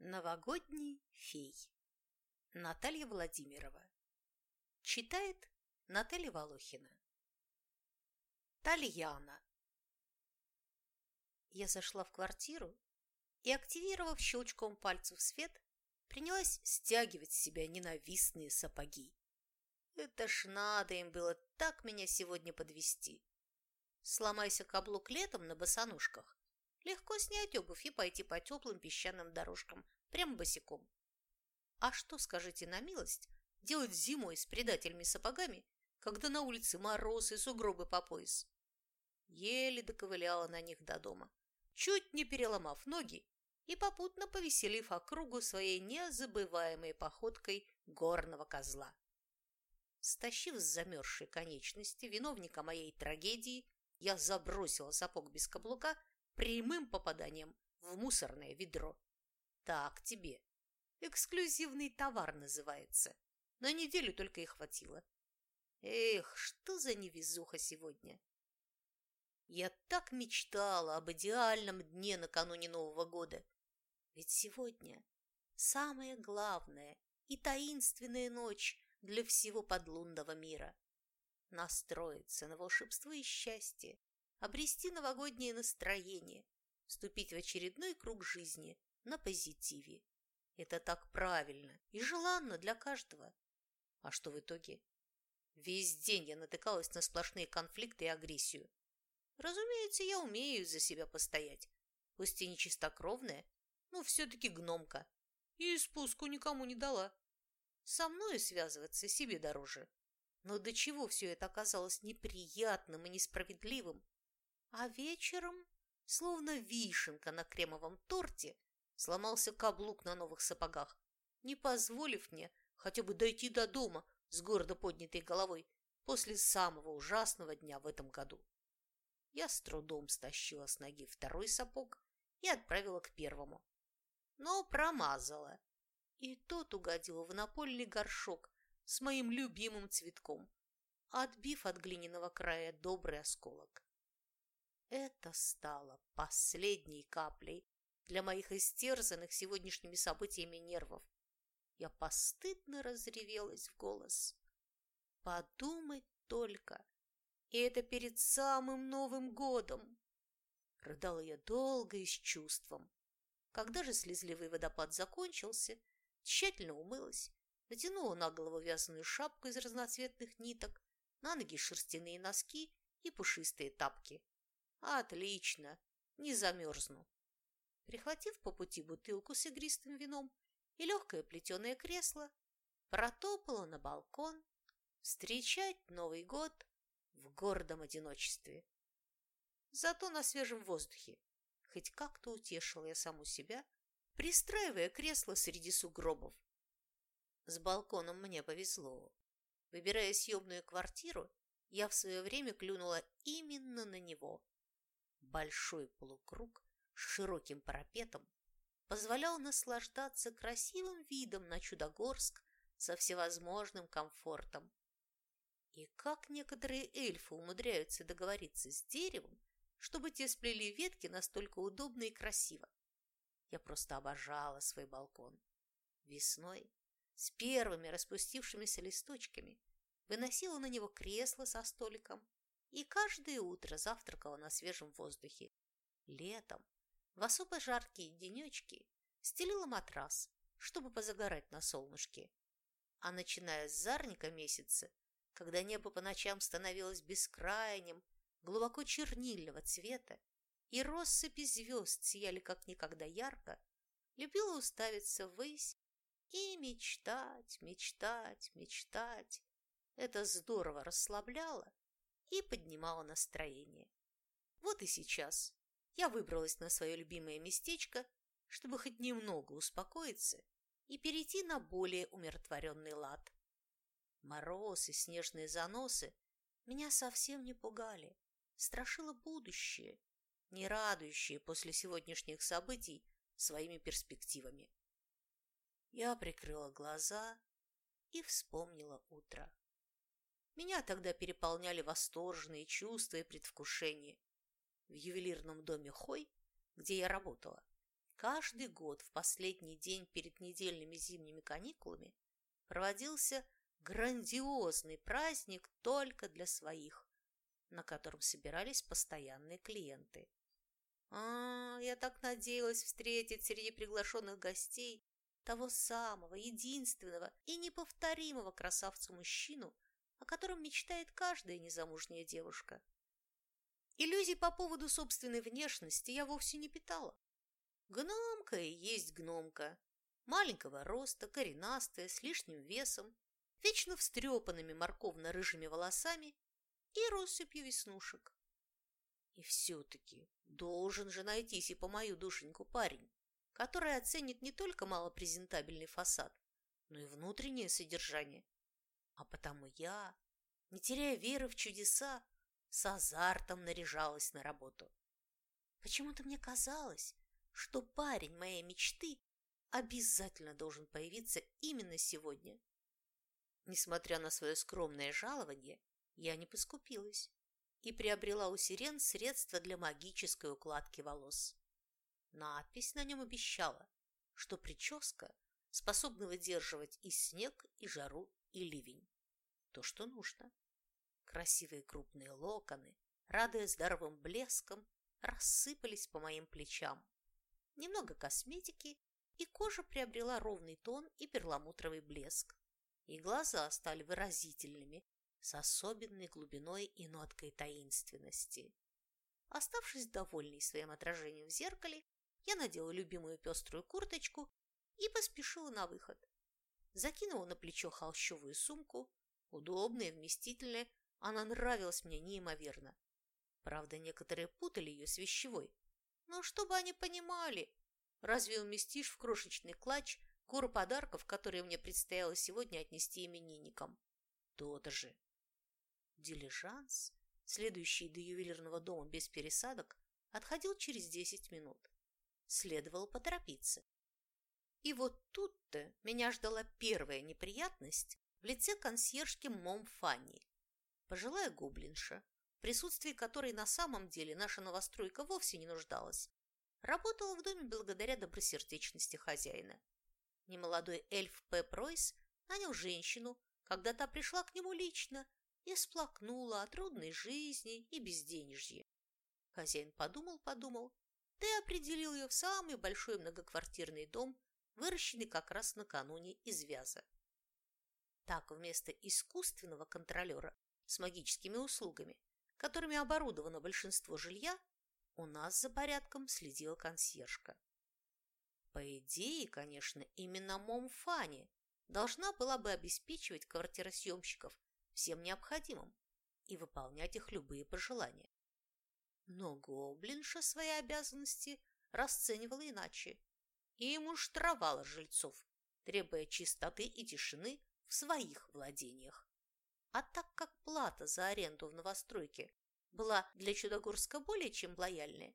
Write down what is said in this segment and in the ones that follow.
Новогодний фей. Наталья Владимирова. Читает Наталья Волохина. Тальяна. Я зашла в квартиру и, активировав щелчком пальцев свет, принялась стягивать с себя ненавистные сапоги. Это ж надо им было так меня сегодня подвести. Сломайся каблук летом на босоножках, Легко снять обувь и пойти по теплым песчаным дорожкам, прямо босиком. А что, скажите на милость, делать зимой с предательными сапогами, когда на улице мороз и сугробы по пояс? Еле доковыляла на них до дома, чуть не переломав ноги и попутно повеселив округу своей незабываемой походкой горного козла. Стащив с замерзшей конечности виновника моей трагедии, я забросила сапог без каблука прямым попаданием в мусорное ведро. Так тебе. Эксклюзивный товар называется. На неделю только и хватило. Эх, что за невезуха сегодня. Я так мечтала об идеальном дне накануне Нового года. Ведь сегодня самая главная и таинственная ночь для всего подлунного мира. Настроиться на волшебство и счастье, обрести новогоднее настроение, вступить в очередной круг жизни на позитиве. Это так правильно и желанно для каждого. А что в итоге? Весь день я натыкалась на сплошные конфликты и агрессию. Разумеется, я умею за себя постоять. Пусть и не чистокровная, но все-таки гномка. И спуску никому не дала. Со мной связываться себе дороже. Но до чего все это оказалось неприятным и несправедливым, а вечером, словно вишенка на кремовом торте, сломался каблук на новых сапогах, не позволив мне хотя бы дойти до дома с гордо поднятой головой после самого ужасного дня в этом году. Я с трудом стащила с ноги второй сапог и отправила к первому. Но промазала, и тот угодил в напольный горшок с моим любимым цветком, отбив от глиняного края добрый осколок. Это стало последней каплей для моих истерзанных сегодняшними событиями нервов. Я постыдно разревелась в голос. Подумать только! И это перед самым Новым годом! Рыдала я долго и с чувством. Когда же слезливый водопад закончился, тщательно умылась, натянула на голову вязаную шапку из разноцветных ниток, на ноги шерстяные носки и пушистые тапки. Отлично, не замерзну. Прихватив по пути бутылку с игристым вином и легкое плетеное кресло, протопала на балкон встречать Новый год в гордом одиночестве. Зато на свежем воздухе хоть как-то утешила я саму себя, пристраивая кресло среди сугробов. С балконом мне повезло. Выбирая съемную квартиру, я в свое время клюнула именно на него. Большой полукруг с широким парапетом позволял наслаждаться красивым видом на Чудогорск со всевозможным комфортом. И как некоторые эльфы умудряются договориться с деревом, чтобы те сплели ветки настолько удобно и красиво. Я просто обожала свой балкон. Весной, с первыми распустившимися листочками, выносила на него кресло со столиком и каждое утро завтракала на свежем воздухе. Летом, в особо жаркие денечки, стелила матрас, чтобы позагорать на солнышке. А начиная с зарника месяца, когда небо по ночам становилось бескрайним, глубоко чернильного цвета, и россыпи звезд сияли как никогда ярко, любила уставиться ввысь и мечтать, мечтать, мечтать. Это здорово расслабляло и поднимала настроение. Вот и сейчас я выбралась на свое любимое местечко, чтобы хоть немного успокоиться и перейти на более умиротворенный лад. Мороз и снежные заносы меня совсем не пугали, страшило будущее, не радующее после сегодняшних событий своими перспективами. Я прикрыла глаза и вспомнила утро. Меня тогда переполняли восторженные чувства и предвкушение. В ювелирном доме Хой, где я работала, Каждый год в последний день перед недельными зимними каникулами проводился грандиозный праздник только для своих, на котором собирались постоянные клиенты. А, я так надеялась встретить среди приглашенных гостей того самого, единственного и неповторимого красавца-мужчину, о котором мечтает каждая незамужняя девушка. Иллюзий по поводу собственной внешности я вовсе не питала. Гномка и есть гномка. Маленького роста, коренастая, с лишним весом, вечно встрепанными морковно-рыжими волосами и россыпью веснушек. И все-таки должен же найтись и по мою душеньку парень, который оценит не только малопрезентабельный фасад, но и внутреннее содержание. А потому я, не теряя веры в чудеса, с азартом наряжалась на работу. Почему-то мне казалось, что парень моей мечты обязательно должен появиться именно сегодня. Несмотря на свое скромное жалование, я не поскупилась и приобрела у сирен средства для магической укладки волос. Надпись на нем обещала, что прическа способна выдерживать и снег, и жару, и ливень. То, что нужно. Красивые крупные локоны, радуя здоровым блеском, рассыпались по моим плечам. Немного косметики, и кожа приобрела ровный тон и перламутровый блеск. И глаза стали выразительными, с особенной глубиной и ноткой таинственности. Оставшись довольной своим отражением в зеркале, я надела любимую пеструю курточку и поспешила на выход. Закинула на плечо холщовую сумку, удобная, вместительная, она нравилась мне неимоверно. Правда, некоторые путали ее с вещевой. Но чтобы они понимали, разве уместишь в крошечный клатч гору подарков, которые мне предстояло сегодня отнести именинникам? То-то же. Дилижанс, следующий до ювелирного дома без пересадок, отходил через десять минут. Следовало поторопиться. И вот тут-то меня ждала первая неприятность в лице консьержки Мом Фанни. Пожилая гоблинша, в присутствии которой на самом деле наша новостройка вовсе не нуждалась, работала в доме благодаря добросердечности хозяина. Немолодой эльф П. Пройс нанял женщину, когда та пришла к нему лично и сплакнула о трудной жизни и безденежье. Хозяин подумал-подумал, да и определил ее в самый большой многоквартирный дом, выращенный как раз накануне из вяза. Так вместо искусственного контролера с магическими услугами, которыми оборудовано большинство жилья, у нас за порядком следила консьержка. По идее, конечно, именно Момфани должна была бы обеспечивать квартиросъемщиков всем необходимым и выполнять их любые пожелания. Но гоблинша свои обязанности расценивала иначе и муштровала жильцов, требуя чистоты и тишины в своих владениях. А так как плата за аренду в новостройке была для Чудогорска более чем лояльная,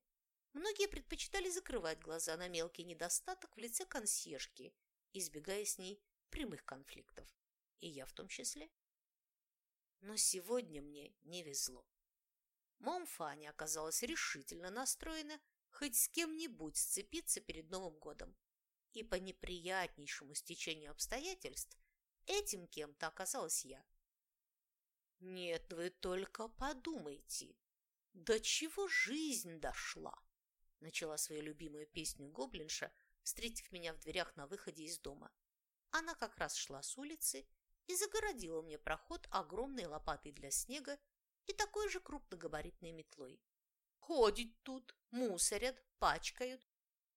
многие предпочитали закрывать глаза на мелкий недостаток в лице консьержки, избегая с ней прямых конфликтов. И я в том числе. Но сегодня мне не везло. Момфаня оказалась решительно настроена хоть с кем-нибудь сцепиться перед Новым годом. И по неприятнейшему стечению обстоятельств этим кем-то оказалась я. Нет, вы только подумайте, до чего жизнь дошла, начала свою любимую песню гоблинша, встретив меня в дверях на выходе из дома. Она как раз шла с улицы и загородила мне проход огромной лопатой для снега и такой же крупногабаритной метлой. Ходят тут, мусорят, пачкают.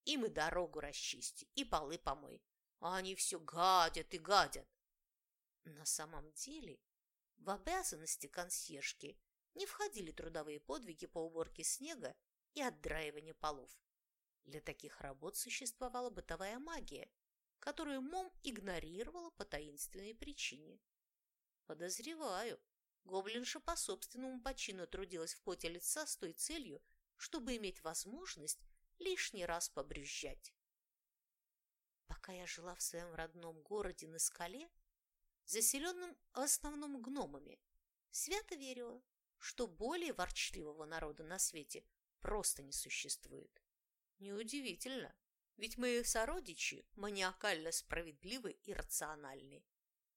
Им и дорогу расчисти, и полы помой. А они все гадят и гадят. На самом деле в обязанности консьержки не входили трудовые подвиги по уборке снега и отдраиванию полов. Для таких работ существовала бытовая магия, которую Мом игнорировала по таинственной причине. Подозреваю, гоблинша по собственному почину трудилась в поте лица с той целью, чтобы иметь возможность лишний раз побрюзжать. Пока я жила в своем родном городе на скале, заселенным в основном гномами, свято верила, что более ворчливого народа на свете просто не существует. Неудивительно, Ведь мои сородичи маниакально справедливы и рациональны,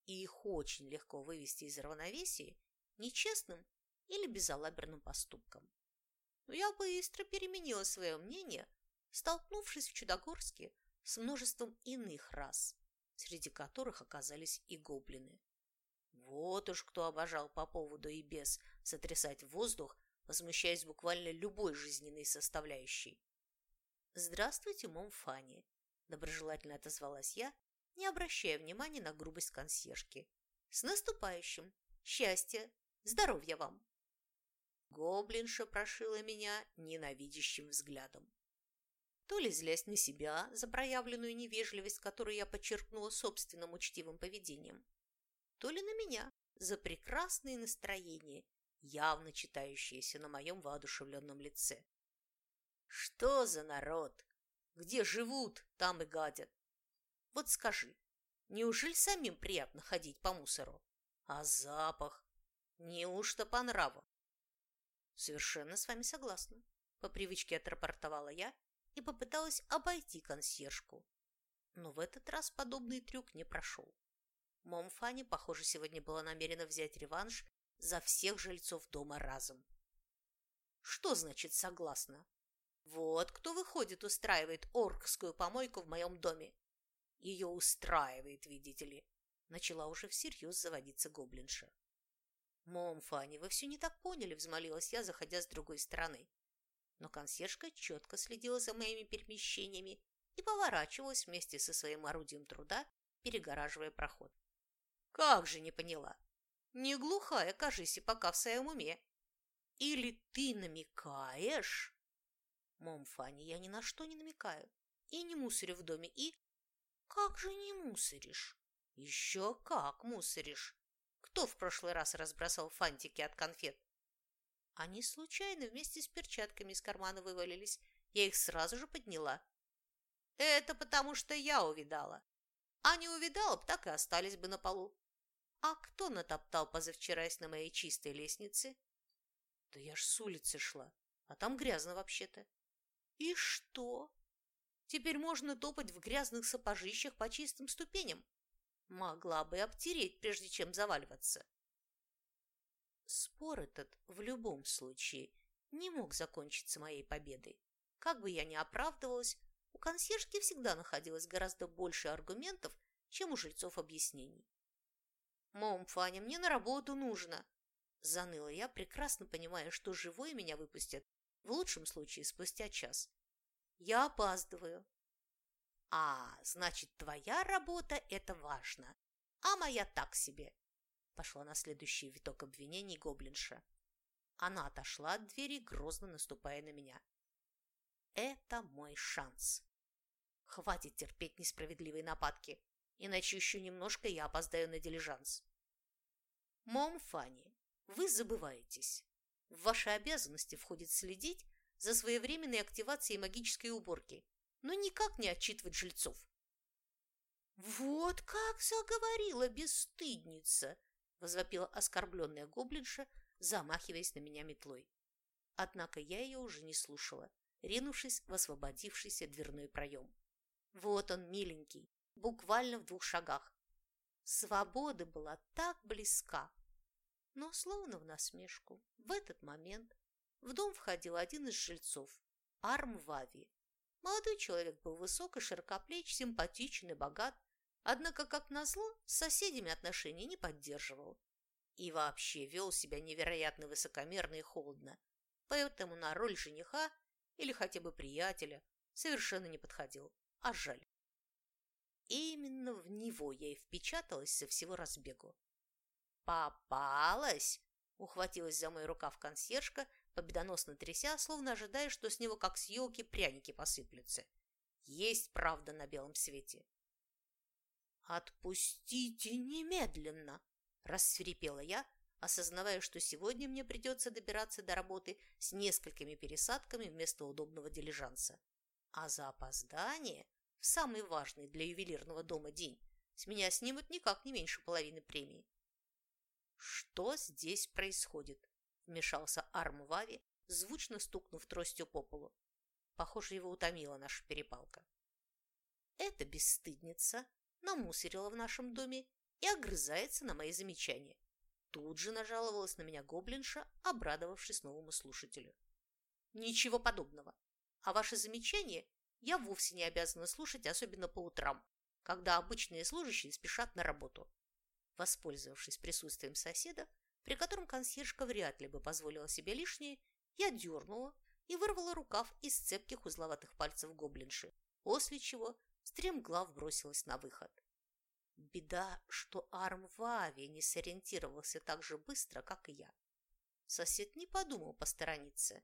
и их очень легко вывести из равновесия нечестным или безалаберным поступком. Но я быстро переменила свое мнение, столкнувшись в Чудогорске с множеством иных рас, среди которых оказались и гоблины. Вот уж кто обожал по поводу и без сотрясать воздух, возмущаясь буквально любой жизненной составляющей. «Здравствуйте, мом Фанни», – доброжелательно отозвалась я, не обращая внимания на грубость консьержки. «С наступающим! Счастья! Здоровья вам!» Гоблинша прошила меня ненавидящим взглядом. То ли злясь на себя за проявленную невежливость, которую я подчеркнула собственным учтивым поведением, то ли на меня за прекрасное настроение, явно читающееся на моем воодушевленном лице. Что за народ? Где живут, там и гадят. Вот скажи, неужели самим приятно ходить по мусору? А запах? Неужто по нраву? Совершенно с вами согласна. По привычке отрапортовала я и попыталась обойти консьержку. Но в этот раз подобный трюк не прошел. Мом Фанни, похоже, сегодня была намерена взять реванш за всех жильцов дома разом. Что значит «согласна»? Вот кто выходит, устраивает оркскую помойку в моем доме. Ее устраивает, видите ли. Начала уже всерьез заводиться гоблинша. «Мом, Фанни, вы все не так поняли», – взмолилась я, заходя с другой стороны. Но консьержка четко следила за моими перемещениями и поворачивалась вместе со своим орудием труда, перегораживая проход. «Как же не поняла? Не глухая, кажись, и пока в своем уме. Или ты намекаешь?» «Мом, Фанни, я ни на что не намекаю. И не мусорю в доме, и...» «Как же не мусоришь?» «Еще как мусоришь!» Кто в прошлый раз разбросал фантики от конфет? Они случайно вместе с перчатками из кармана вывалились. Я их сразу же подняла. Это потому, что я увидала. А не увидала б, так и остались бы на полу. А кто натоптал позавчерась на моей чистой лестнице? Да я ж с улицы шла, а там грязно вообще-то. И что? Теперь можно топать в грязных сапожищах по чистым ступеням. Могла бы обтереть, прежде чем заваливаться. Спор этот в любом случае не мог закончиться моей победой. Как бы я ни оправдывалась, у консьержки всегда находилось гораздо больше аргументов, чем у жильцов объяснений. «Мом, Фаня, мне на работу нужно!» Заныла я, прекрасно понимая, что живой меня выпустят в лучшем случае спустя час. Я опаздываю. А, значит, твоя работа – это важно, а моя так себе. Пошла на следующий виток обвинений гоблинша. Она отошла от двери, грозно наступая на меня. Это мой шанс. Хватит терпеть несправедливые нападки, иначе еще немножко я опоздаю на дилижанс. Мом Фанни, вы забываетесь. В ваши обязанности входит следить за своевременной активацией магической уборки, но никак не отчитывать жильцов. «Вот как заговорила бесстыдница!» – возвопила оскорбленная гоблинша, замахиваясь на меня метлой. Однако я ее уже не слушала, ринувшись в освободившийся дверной проем. Вот он, миленький, буквально в двух шагах. Свобода была так близка, но словно в насмешку. В этот момент в дом входил один из жильцов, Арм Вави. Молодой человек был высок и широкоплеч, симпатичен и богат, однако, как назло, с соседями отношений не поддерживал. И вообще вел себя невероятно высокомерно и холодно, поэтому на роль жениха или хотя бы приятеля совершенно не подходил, а жаль. Именно в него я и впечаталась со всего разбегу. «Попалась!» – ухватилась за мой рукав консьержка, победоносно тряся, словно ожидая, что с него, как с елки, пряники посыплются. Есть правда на белом свете. «Отпустите немедленно!» – рассверепела я, осознавая, что сегодня мне придется добираться до работы с несколькими пересадками вместо удобного дилижанса. А за опоздание в самый важный для ювелирного дома день с меня снимут никак не меньше половины премии. «Что здесь происходит?» – вмешался Арм Вави, звучно стукнув тростью по полу. Похоже, его утомила наша перепалка. эта бесстыдница намусорила в нашем доме и огрызается на мои замечания. Тут же нажаловалась на меня гоблинша, обрадовавшись новому слушателю. Ничего подобного. А ваши замечания я вовсе не обязана слушать, особенно по утрам, когда обычные служащие спешат на работу. Воспользовавшись присутствием соседа, при котором консьержка вряд ли бы позволила себе лишнее, я дернула и вырвала рукав из цепких узловатых пальцев гоблинши, после чего стремглав бросилась на выход. Беда, что Арм Вави не сориентировался так же быстро, как и я. Сосед не подумал посторониться,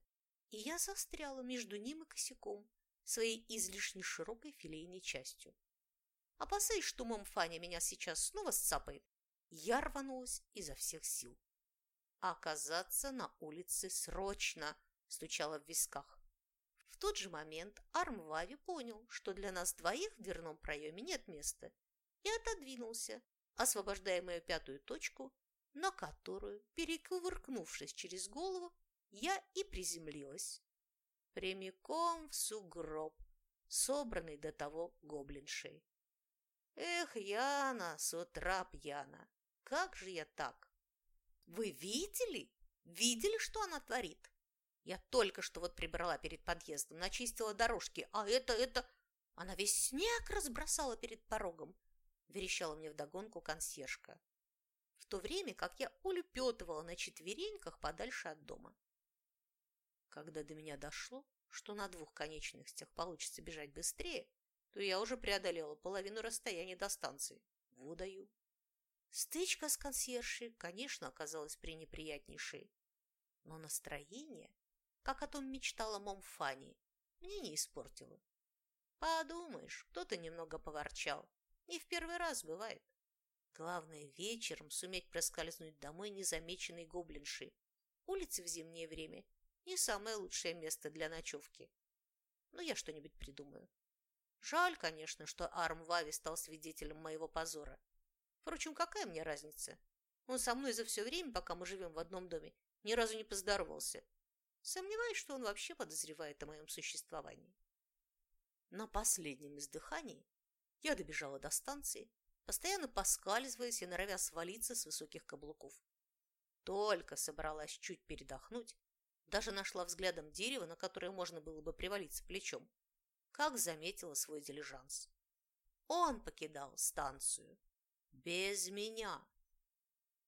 и я застряла между ним и косяком, своей излишне широкой филейной частью. Опасаясь, что Момфаня меня сейчас снова сцапает, я рванулась изо всех сил. Оказаться на улице срочно стучала в висках. В тот же момент Арм Вави понял, что для нас двоих в дверном проеме нет места, и отодвинулся, освобождая мою пятую точку, на которую, перекувыркнувшись через голову, я и приземлилась. Прямиком в сугроб, собранный до того гоблиншей. Эх, Яна, с утра пьяна, как же я так? Вы видели? Видели, что она творит? Я только что вот прибрала перед подъездом, начистила дорожки, а это, это... Она весь снег разбросала перед порогом, верещала мне вдогонку консьержка, в то время как я улепетывала на четвереньках подальше от дома. Когда до меня дошло, что на двух конечностях получится бежать быстрее, то я уже преодолела половину расстояния до станции. Водаю. Стычка с консьержей, конечно, оказалась пренеприятнейшей, но настроение, как о том мечтала Момфани, мне не испортило. Подумаешь, кто-то немного поворчал, не в первый раз бывает. Главное, вечером суметь проскользнуть домой незамеченной гоблинши. Улицы в зимнее время не самое лучшее место для ночевки. Но я что-нибудь придумаю. Жаль, конечно, что Арм Вави стал свидетелем моего позора. Впрочем, какая мне разница? Он со мной за все время, пока мы живем в одном доме, ни разу не поздоровался. Сомневаюсь, что он вообще подозревает о моем существовании. На последнем издыхании я добежала до станции, постоянно поскальзываясь и норовя свалиться с высоких каблуков. Только собралась чуть передохнуть, даже нашла взглядом дерево, на которое можно было бы привалиться плечом, как заметила свой дилижанс. Он покидал станцию. Без меня.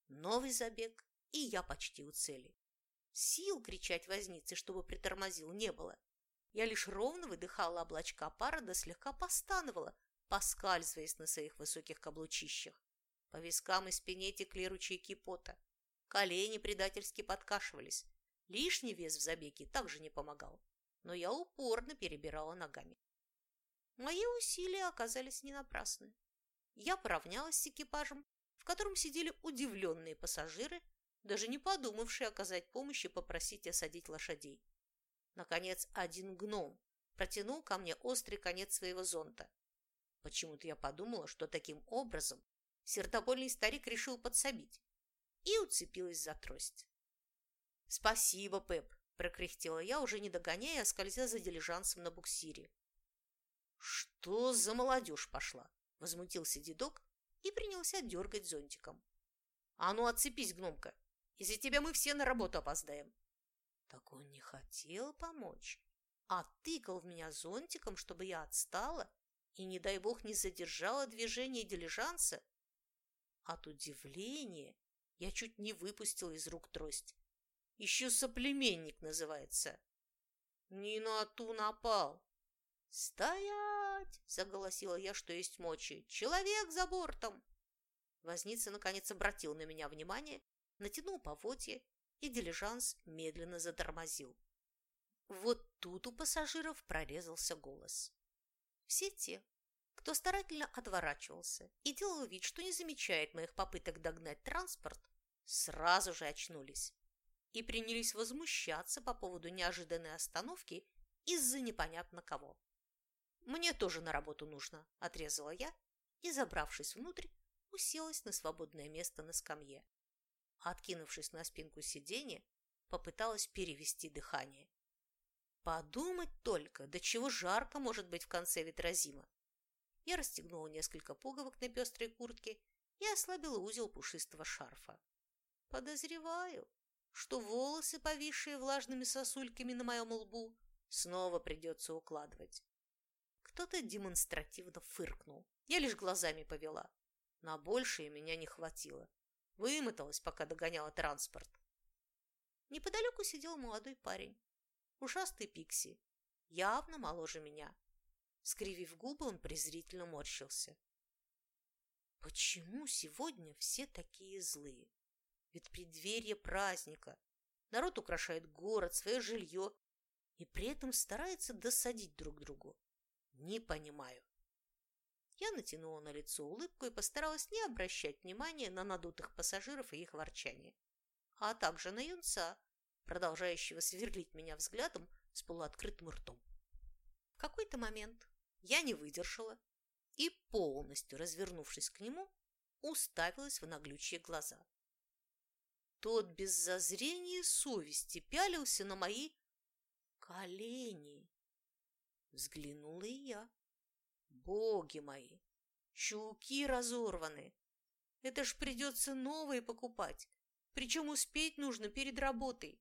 Новый забег, и я почти у цели. Сил кричать вознице, чтобы притормозил, не было. Я лишь ровно выдыхала облачка пара да слегка постановала, поскальзываясь на своих высоких каблучищах. По вискам и спине текли ручейки пота. Колени предательски подкашивались. Лишний вес в забеге также не помогал, но я упорно перебирала ногами. Мои усилия оказались не напрасны. Я поравнялась с экипажем, в котором сидели удивленные пассажиры, даже не подумавшие оказать помощь и попросить осадить лошадей. Наконец, один гном протянул ко мне острый конец своего зонта. Почему-то я подумала, что таким образом сердобольный старик решил подсобить и уцепилась за трость. «Спасибо, Пеп!» – прокряхтела я, уже не догоняя, а скользя за дилижансом на буксире. «Что за молодежь пошла?» – возмутился дедок и принялся дергать зонтиком. «А ну, отцепись, гномка! Из-за тебя мы все на работу опоздаем!» Так он не хотел помочь, а тыкал в меня зонтиком, чтобы я отстала и, не дай бог, не задержала движение дилижанса. От удивления я чуть не выпустила из рук трость. Еще соплеменник называется. Не на ту напал. «Стоять!» – заголосила я, что есть мочи. «Человек за бортом!» Возница, наконец, обратил на меня внимание, натянул поводья, и дилижанс медленно затормозил. Вот тут у пассажиров прорезался голос. Все те, кто старательно отворачивался и делал вид, что не замечает моих попыток догнать транспорт, сразу же очнулись и принялись возмущаться по поводу неожиданной остановки из-за непонятно кого. «Мне тоже на работу нужно», – отрезала я и, забравшись внутрь, уселась на свободное место на скамье. Откинувшись на спинку сиденья, попыталась перевести дыхание. Подумать только, до чего жарко может быть в конце ветрозима. Я расстегнула несколько пуговок на пестрой куртке и ослабила узел пушистого шарфа. Подозреваю, что волосы, повисшие влажными сосульками на моем лбу, снова придется укладывать. Кто-то демонстративно фыркнул. Я лишь глазами повела. На большее меня не хватило. Вымоталась, пока догоняла транспорт. Неподалеку сидел молодой парень. Ушастый пикси. Явно моложе меня. Скривив губы, он презрительно морщился. Почему сегодня все такие злые? Ведь преддверие праздника. Народ украшает город, свое жилье и при этом старается досадить друг другу. Не понимаю. Я натянула на лицо улыбку и постаралась не обращать внимания на надутых пассажиров и их ворчание, а также на юнца, продолжающего сверлить меня взглядом с полуоткрытым ртом. В какой-то момент я не выдержала и, полностью развернувшись к нему, уставилась в наглючие глаза. Тот без зазрения совести пялился на мои колени. Взглянула и я. Боги мои, чулки разорваны. Это ж придется новые покупать, причем успеть нужно перед работой.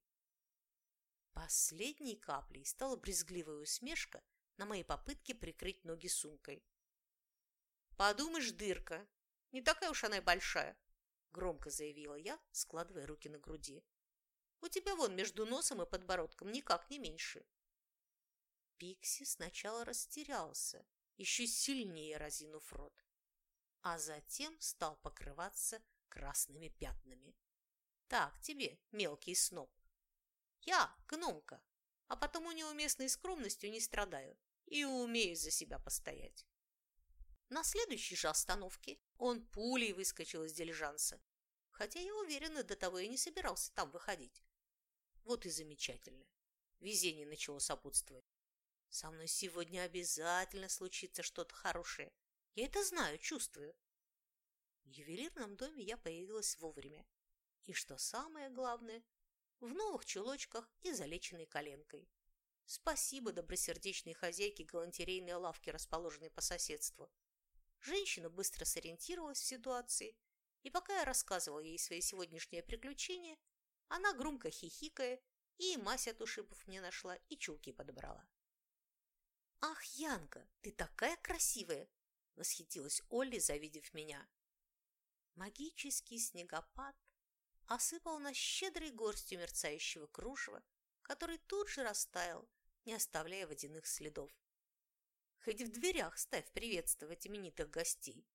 Последней каплей стала брезгливая усмешка на мои попытки прикрыть ноги сумкой. «Подумаешь, дырка, не такая уж она и большая», — громко заявила я, складывая руки на груди. «У тебя вон между носом и подбородком никак не меньше». Пикси сначала растерялся, еще сильнее разинув рот, а затем стал покрываться красными пятнами. Так тебе, мелкий сноб. Я гномка, а потому неуместной скромностью не страдаю и умею за себя постоять. На следующей же остановке он пулей выскочил из дилижанса, хотя я уверена, до того и не собирался там выходить. Вот и замечательно. Везение начало сопутствовать. Со мной сегодня обязательно случится что-то хорошее. Я это знаю, чувствую. В ювелирном доме я появилась вовремя. И что самое главное, в новых чулочках и залеченной коленкой. Спасибо добросердечной хозяйке галантерейной лавки, расположенной по соседству. Женщина быстро сориентировалась в ситуации, и пока я рассказывала ей свои сегодняшние приключения, она, громко хихикая, и мазь от ушибов мне нашла, и чулки подобрала. «Ах, Янка, ты такая красивая!» – восхитилась Олли, завидев меня. Магический снегопад осыпал нас щедрой горстью мерцающего кружева, который тут же растаял, не оставляя водяных следов. Хоть в дверях ставь приветствовать именитых гостей.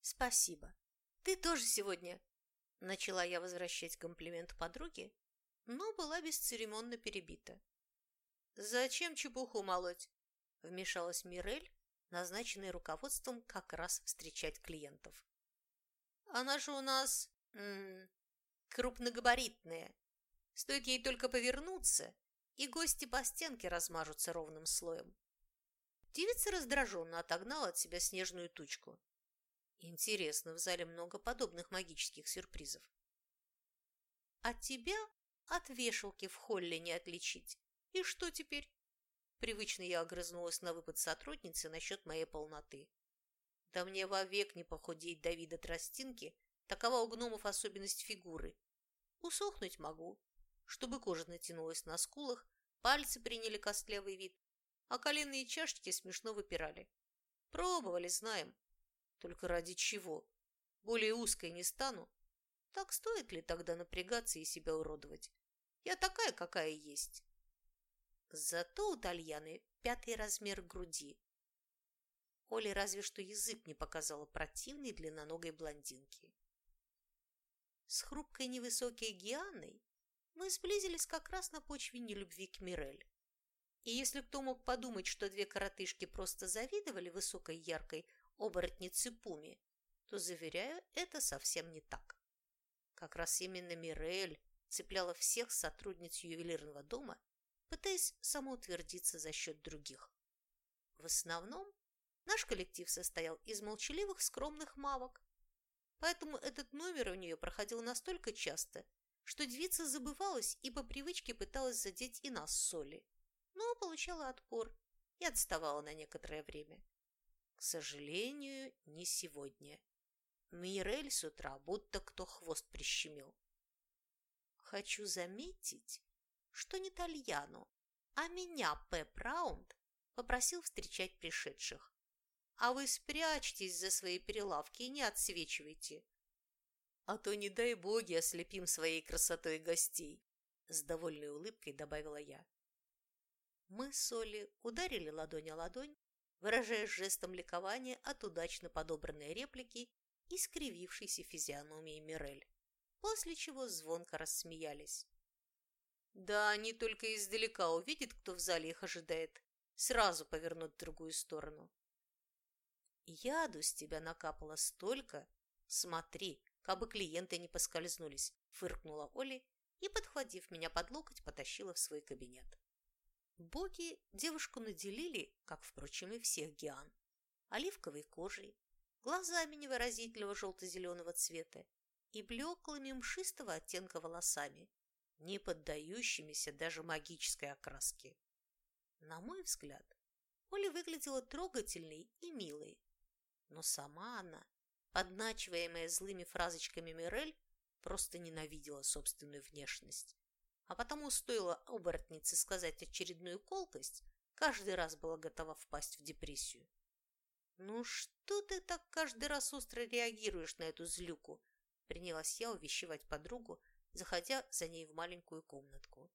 Спасибо. Ты тоже сегодня... Начала я возвращать комплимент подруге, но была бесцеремонно перебита. «Зачем чепуху молоть?» Вмешалась Мирель, назначенная руководством как раз встречать клиентов. «Она же у нас... М -м, крупногабаритная. Стоит ей только повернуться, и гости по стенке размажутся ровным слоем. Девица раздраженно отогнала от себя снежную тучку. Интересно, в зале много подобных магических сюрпризов. От тебя от вешалки в холле не отличить. И что теперь? Привычно я огрызнулась на выпад сотрудницы насчет моей полноты. Да мне вовек не похудеть до вида тростинки, такова у гномов особенность фигуры. Усохнуть могу, чтобы кожа натянулась на скулах, пальцы приняли костлявый вид, а коленные чашечки смешно выпирали. Пробовали, знаем. Только ради чего? Более узкой не стану. Так стоит ли тогда напрягаться и себя уродовать? Я такая, какая есть. Зато у Тальяны пятый размер груди. Оле разве что язык не показала противной длинноногой блондинки. С хрупкой невысокой Гианой мы сблизились как раз на почве нелюбви к Мирель. И если кто мог подумать, что две коротышки просто завидовали высокой яркой оборотнице Пуми, то, заверяю, это совсем не так. Как раз именно Мирель цепляла всех сотрудниц ювелирного дома пытаясь самоутвердиться за счет других. В основном наш коллектив состоял из молчаливых, скромных мавок, поэтому этот номер у нее проходил настолько часто, что девица забывалась и по привычке пыталась задеть и нас с Соли, но получала отпор и отставала на некоторое время. К сожалению, не сегодня. Мирель с утра будто кто хвост прищемил. Хочу заметить, что не Тальяну, а меня Пеп Раунд попросил встречать пришедших. А вы спрячьтесь за свои перелавки и не отсвечивайте. А то, не дай боги, ослепим своей красотой гостей, с довольной улыбкой добавила я. Мы с Олей ударили ладонь о ладонь, выражая жестом ликования от удачно подобранной реплики и скривившейся физиономии Мирель, после чего звонко рассмеялись. Да, они только издалека увидят, кто в зале их ожидает, сразу повернут в другую сторону. Яду с тебя накапало столько, смотри, кабы клиенты не поскользнулись, фыркнула Оля и, подхватив меня под локоть, потащила в свой кабинет. Боги девушку наделили, как, впрочем, и всех гиан, оливковой кожей, глазами невыразительного желто-зеленого цвета и блеклыми мшистого оттенка волосами, не поддающимися даже магической окраске. На мой взгляд, Оля выглядела трогательной и милой, но сама она, подначиваемая злыми фразочками Мирель, просто ненавидела собственную внешность. А потому стоило оборотнице сказать очередную колкость, каждый раз была готова впасть в депрессию. «Ну что ты так каждый раз остро реагируешь на эту злюку?» Принялась я увещевать подругу, заходя за ней в маленькую комнатку.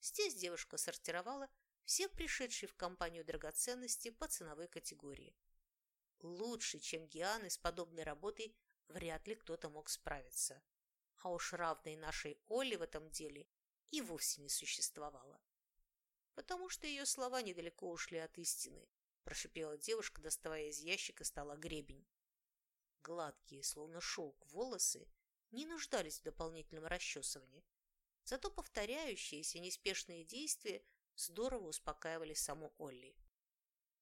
Здесь девушка сортировала все пришедшие в компанию драгоценности по ценовой категории. Лучше, чем Гианы с подобной работой, вряд ли кто-то мог справиться. А уж равной нашей Оле в этом деле и вовсе не существовало. Потому что ее слова недалеко ушли от истины, прошипела девушка, доставая из ящика стола гребень. Гладкие, словно шелк, волосы не нуждались в дополнительном расчесывании. Зато повторяющиеся неспешные действия здорово успокаивали саму Олли.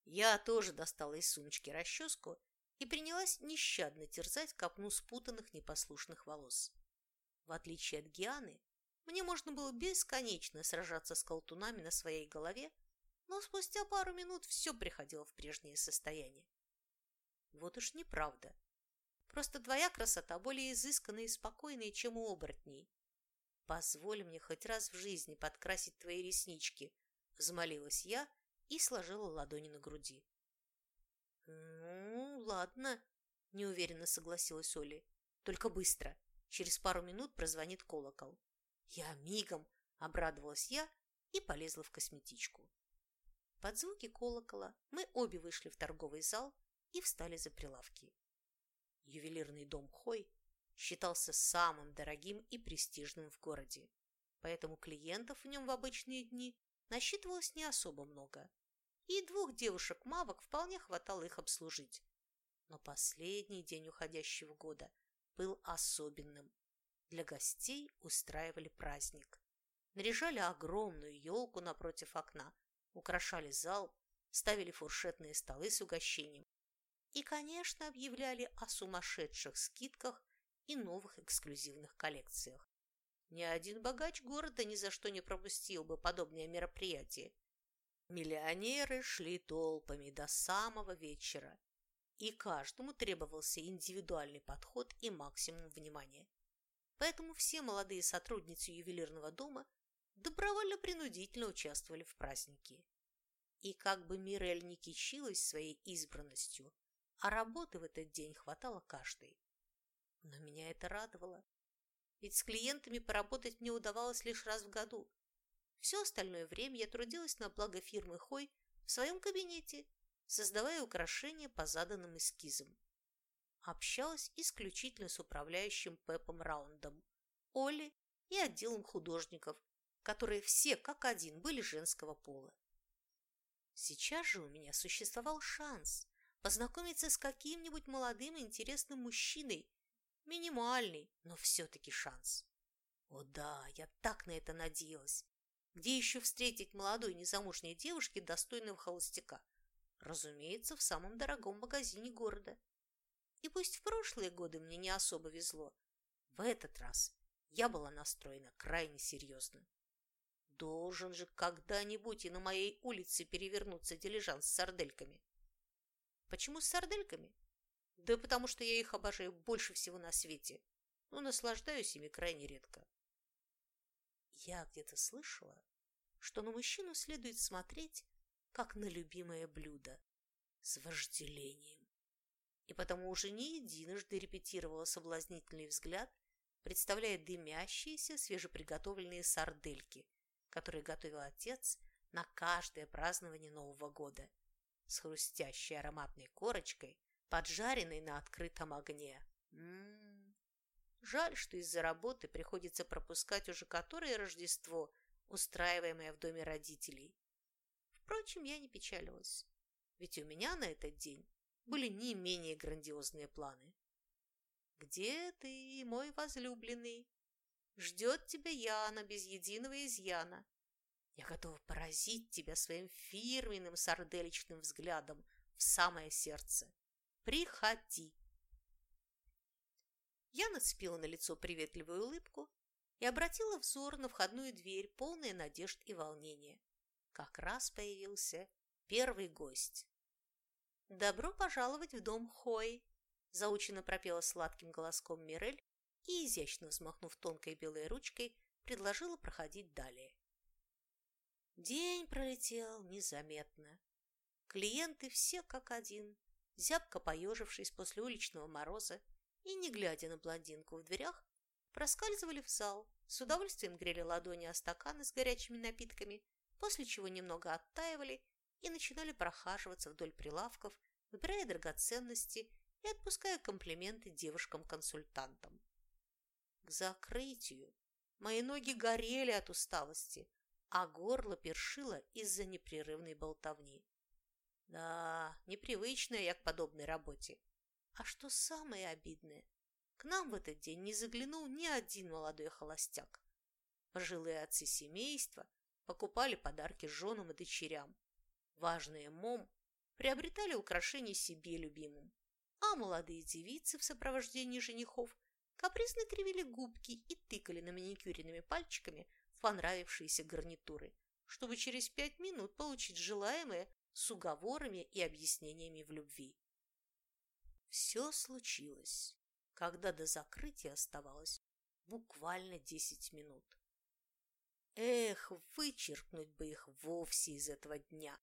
Я тоже достала из сумочки расческу и принялась нещадно терзать копну спутанных непослушных волос. В отличие от Гианы, мне можно было бесконечно сражаться с колтунами на своей голове, но спустя пару минут все приходило в прежнее состояние. Вот уж неправда. Просто твоя красота более изысканная и спокойная, чем у оборотней. Позволь мне хоть раз в жизни подкрасить твои реснички, взмолилась я и сложила ладони на груди. «Ну, ладно», – неуверенно согласилась Оля. «Только быстро. Через пару минут прозвонит колокол». «Я мигом», – обрадовалась я и полезла в косметичку. Под звуки колокола мы обе вышли в торговый зал и встали за прилавки. Ювелирный дом Хой считался самым дорогим и престижным в городе, поэтому клиентов в нем в обычные дни насчитывалось не особо много, и двух девушек-мавок вполне хватало их обслужить. Но последний день уходящего года был особенным. Для гостей устраивали праздник. Наряжали огромную елку напротив окна, украшали зал, ставили фуршетные столы с угощением и, конечно, объявляли о сумасшедших скидках и новых эксклюзивных коллекциях. Ни один богач города ни за что не пропустил бы подобное мероприятие. Миллионеры шли толпами до самого вечера, и каждому требовался индивидуальный подход и максимум внимания. Поэтому все молодые сотрудницы ювелирного дома добровольно-принудительно участвовали в празднике. И как бы Мирель не кичилась своей избранностью, а работы в этот день хватало каждой. Но меня это радовало ведь с клиентами поработать мне удавалось лишь раз в году. Все остальное время я трудилась на благо фирмы Хой в своем кабинете, создавая украшения по заданным эскизам. Общалась исключительно с управляющим Пепом Раундом, Олли и отделом художников, которые все как один были женского пола. Сейчас же у меня существовал шанс познакомиться с каким-нибудь молодым и интересным мужчиной, Минимальный, но все-таки шанс. О да, я так на это надеялась. Где еще встретить молодой незамужней девушки достойного холостяка? Разумеется, в самом дорогом магазине города. И пусть в прошлые годы мне не особо везло, в этот раз я была настроена крайне серьезно. Должен же когда-нибудь и на моей улице перевернуться дилижанс с сардельками. Почему с сардельками? Да потому что я их обожаю больше всего на свете, но наслаждаюсь ими крайне редко. Я где-то слышала, что на мужчину следует смотреть, как на любимое блюдо, с вожделением. И потому уже не единожды репетировала соблазнительный взгляд, представляя дымящиеся свежеприготовленные сардельки, которые готовил отец на каждое празднование Нового года, с хрустящей ароматной корочкой, поджаренной на открытом огне. М -м -м. Жаль, что из-за работы приходится пропускать уже которое Рождество, устраиваемое в доме родителей. Впрочем, я не печалилась, ведь у меня на этот день были не менее грандиозные планы. «Где ты, мой возлюбленный? Ждет тебя Яна без единого изъяна. Я готова поразить тебя своим фирменным сарделичным взглядом в самое сердце. Приходи!» Я нацепила на лицо приветливую улыбку и обратила взор на входную дверь, полная надежд и волнения. Как раз появился первый гость. «Добро пожаловать в дом Хой!» заученно пропела сладким голоском Мирель и, изящно взмахнув тонкой белой ручкой, предложила проходить далее. День пролетел незаметно. Клиенты все как один, зябко поежившись после уличного мороза и, не глядя на блондинку в дверях, проскальзывали в зал, с удовольствием грели ладони о стаканы с горячими напитками, после чего немного оттаивали и начинали прохаживаться вдоль прилавков, выбирая драгоценности и отпуская комплименты девушкам-консультантам. К закрытию мои ноги горели от усталости, а горло першило из-за непрерывной болтовни. Да, непривычная я к подобной работе. А что самое обидное, к нам в этот день не заглянул ни один молодой холостяк. Пожилые отцы семейства покупали подарки женам и дочерям. Важные мом приобретали украшения себе любимым, а молодые девицы в сопровождении женихов капризно кривили губки и тыкали на маникюренными пальчиками понравившиеся гарнитуры, чтобы через пять минут получить желаемое с уговорами и объяснениями в любви. Все случилось, когда до закрытия оставалось буквально десять минут. Эх, вычеркнуть бы их вовсе из этого дня.